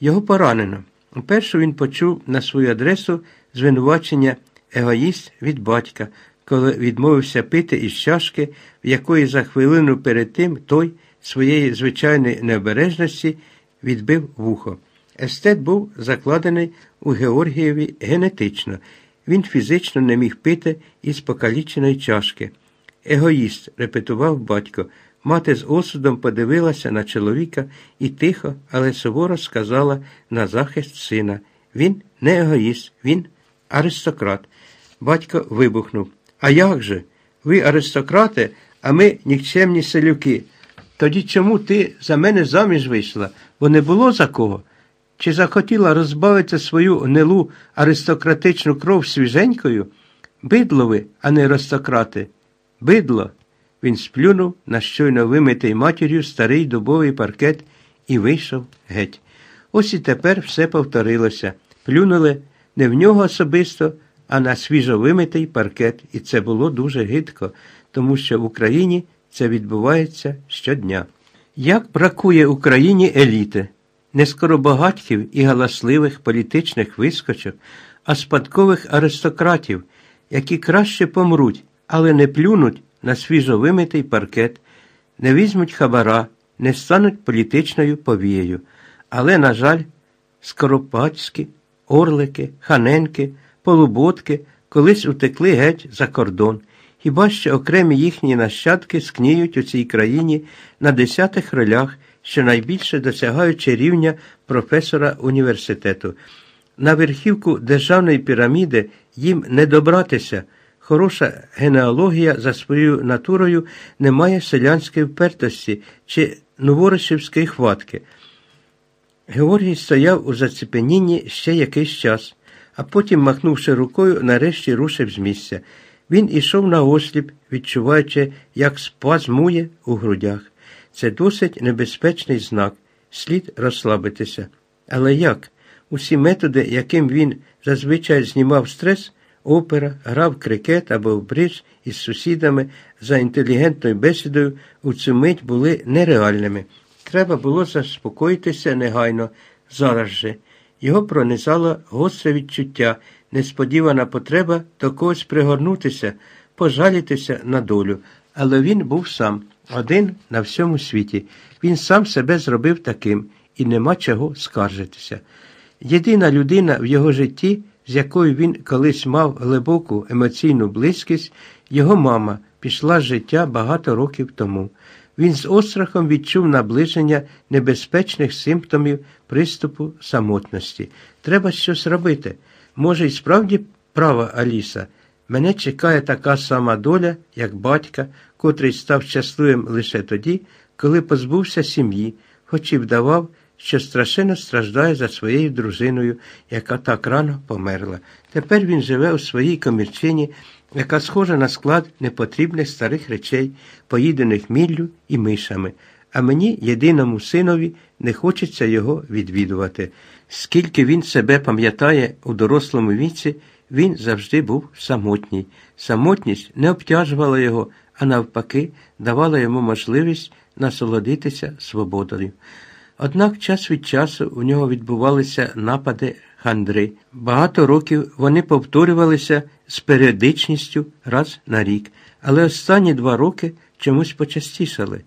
Його поранено. Уперше він почув на свою адресу звинувачення егоїст від батька, коли відмовився пити із чашки, в якої за хвилину перед тим той своєї звичайної необережності відбив вухо. Естет був закладений у Георгієві генетично. Він фізично не міг пити із покаліченої чашки. Егоїст, репетував батько. Мати з осудом подивилася на чоловіка і тихо, але суворо сказала на захист сина. Він не егоїст, він аристократ. Батько вибухнув. А як же? Ви аристократи, а ми нікчемні селюки. Тоді чому ти за мене заміж вийшла, бо не було за кого? Чи захотіла розбавити свою гнилу аристократичну кров свіженькою? Бидло ви, а не аристократи. Бидло. Він сплюнув на щойно вимитий матір'ю старий дубовий паркет і вийшов геть. Ось і тепер все повторилося. Плюнули не в нього особисто, а на свіжо вимитий паркет, і це було дуже гидко, тому що в Україні це відбувається щодня. Як бракує Україні еліти, не скоробагатьків і галасливих політичних вискочок, а спадкових аристократів, які краще помруть, але не плюнуть на свіжо вимитий паркет, не візьмуть хабара, не стануть політичною повією. Але, на жаль, скоропадські, орлики, ханенки, полуботки колись утекли геть за кордон. Хіба що окремі їхні нащадки скніють у цій країні на десятих ролях, що найбільше досягаючи рівня професора університету. На верхівку державної піраміди їм не добратися. Хороша генеалогія за своєю натурою не має селянської впертості чи новоришівської хватки. Георгій стояв у зацепенінні ще якийсь час, а потім, махнувши рукою, нарешті рушив з місця. Він ішов на осліп, відчуваючи, як спазмує у грудях. Це досить небезпечний знак, слід розслабитися. Але як? Усі методи, яким він зазвичай знімав стрес, опера, грав крикет або в бридж із сусідами за інтелігентною бесідою у цю мить були нереальними. Треба було заспокоїтися негайно, зараз же. Його пронизало гостре відчуття, несподівана потреба до когось пригорнутися, пожалітися на долю. Але він був сам, один на всьому світі. Він сам себе зробив таким, і нема чого скаржитися. Єдина людина в його житті, з якою він колись мав глибоку емоційну близькість, його мама пішла з життя багато років тому. Він з острахом відчув наближення небезпечних симптомів приступу самотності. Треба щось робити. Може, і справді права Аліса. Мене чекає така сама доля, як батька, котрий став щасливим лише тоді, коли позбувся сім'ї, хоч і вдавав, що страшенно страждає за своєю дружиною, яка так рано померла. Тепер він живе у своїй комірчині, яка схожа на склад непотрібних старих речей, поїдених міллю і мишами. А мені, єдиному синові, не хочеться його відвідувати. Скільки він себе пам'ятає у дорослому віці, він завжди був самотній. Самотність не обтяжувала його, а навпаки, давала йому можливість насолодитися свободою. Однак час від часу у нього відбувалися напади хандри. Багато років вони повторювалися з періодичністю раз на рік, але останні два роки чомусь почастішали.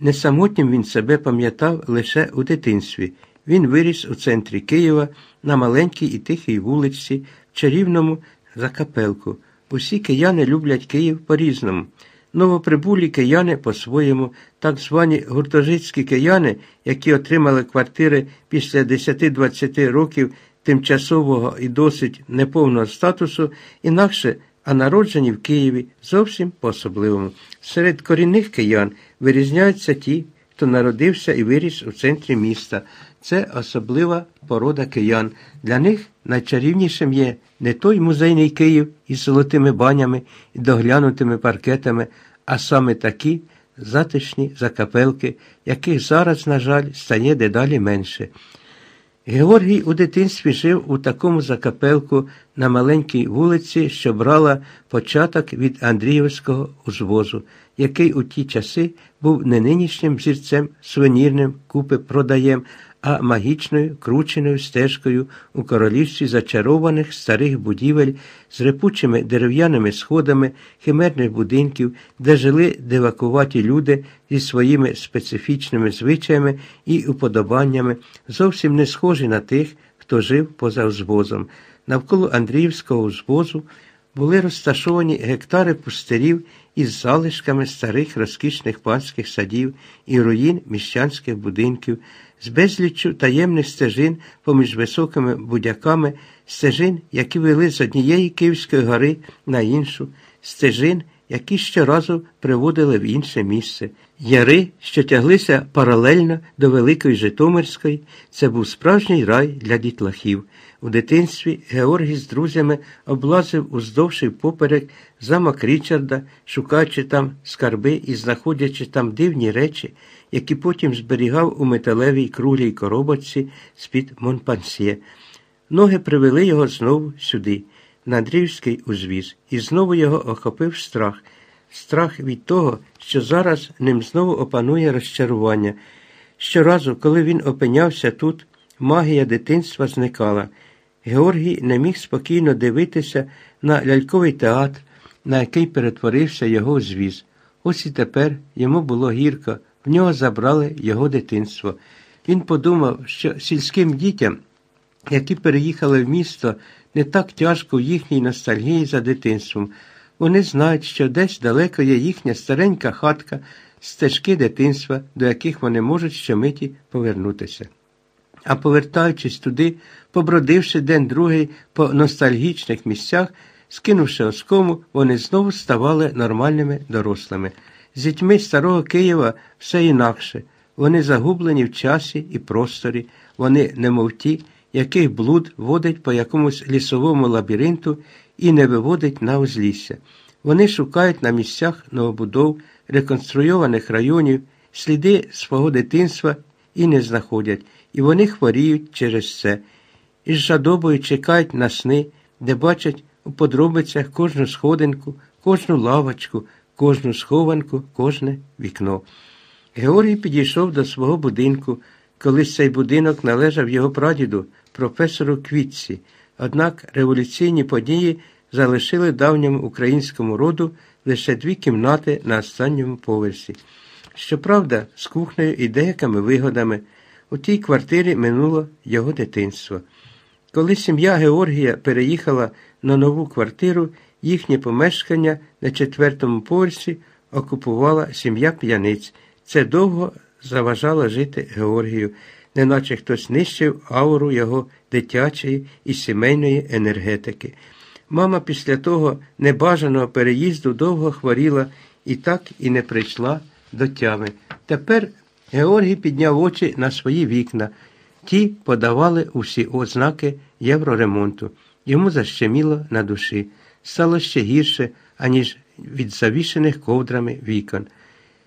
Несамотнім він себе пам'ятав лише у дитинстві. Він виріс у центрі Києва на маленькій і тихій вулиці, в чарівному закапелку. Усі кияни люблять Київ по-різному. Новоприбулі кияни по-своєму, так звані гуртожитські кияни, які отримали квартири після 10-20 років тимчасового і досить неповного статусу, інакше, а народжені в Києві зовсім по-особливому. Серед корінних киян вирізняються ті, хто народився і виріс у центрі міста. Це особлива порода киян. Для них найчарівнішим є не той музейний Київ із золотими банями і доглянутими паркетами, а саме такі затишні закапелки, яких зараз, на жаль, стає дедалі менше. Георгій у дитинстві жив у такому закапелку на маленькій вулиці, що брала початок від Андріївського узвозу, який у ті часи був не нинішнім зірцем, сувенірним, купи продаєм, а магічною крученою стежкою у королівстві зачарованих старих будівель з репучими дерев'яними сходами, химерних будинків, де жили дивакуваті люди зі своїми специфічними звичаями і уподобаннями, зовсім не схожі на тих, хто жив поза узвозом. Навколо Андріївського узвозу були розташовані гектари пустирів із залишками старих розкішних панських садів і руїн міщанських будинків, з безліччю таємних стежин поміж високими будяками, стежин, які вели з однієї Київської гори на іншу, стежин, які щоразу приводили в інше місце. Яри, що тяглися паралельно до Великої Житомирської, це був справжній рай для дітлахів. У дитинстві Георгій з друзями облазив уздовж і поперек замок Річарда, шукаючи там скарби і знаходячи там дивні речі, які потім зберігав у металевій круглій коробочці з-під Монпансьє. Ноги привели його знову сюди, на Андріївський узвіз, і знову його охопив страх страх від того, що зараз ним знову опанує розчарування. Щоразу, коли він опинявся тут, магія дитинства зникала. Георгій не міг спокійно дивитися на ляльковий театр, на який перетворився його звіз. Ось і тепер йому було гірко, в нього забрали його дитинство. Він подумав, що сільським дітям, які переїхали в місто, не так тяжко в їхній ностальгії за дитинством. Вони знають, що десь далеко є їхня старенька хатка, стежки дитинства, до яких вони можуть щомиті повернутися. А повертаючись туди, побродивши день другий по ностальгічних місцях, скинувши оскому, вони знову ставали нормальними дорослими. З дітьми старого Києва все інакше. Вони загублені в часі і просторі, вони, немов ті, яких блуд водить по якомусь лісовому лабіринту і не виводить на узлісся. Вони шукають на місцях новобудов, реконструйованих районів, сліди свого дитинства і не знаходять, і вони хворіють через це. Із жадобою чекають на сни, де бачать у подробицях кожну сходинку, кожну лавочку, кожну схованку, кожне вікно. Георгій підійшов до свого будинку. Колись цей будинок належав його прадіду, професору Квітці, однак революційні події залишили давньому українському роду лише дві кімнати на останньому поверсі. Щоправда, з кухнею і деякими вигодами у тій квартирі минуло його дитинство. Коли сім'я Георгія переїхала на нову квартиру, їхнє помешкання на четвертому поверсі окупувала сім'я п'яниць. Це довго заважало жити Георгію, неначе хтось нищив ауру його дитячої і сімейної енергетики. Мама після того небажаного переїзду довго хворіла і так і не прийшла до тями. Тепер Георгій підняв очі на свої вікна. Ті подавали усі ознаки євроремонту. Йому защеміло на душі. Стало ще гірше, аніж від завішених ковдрами вікон.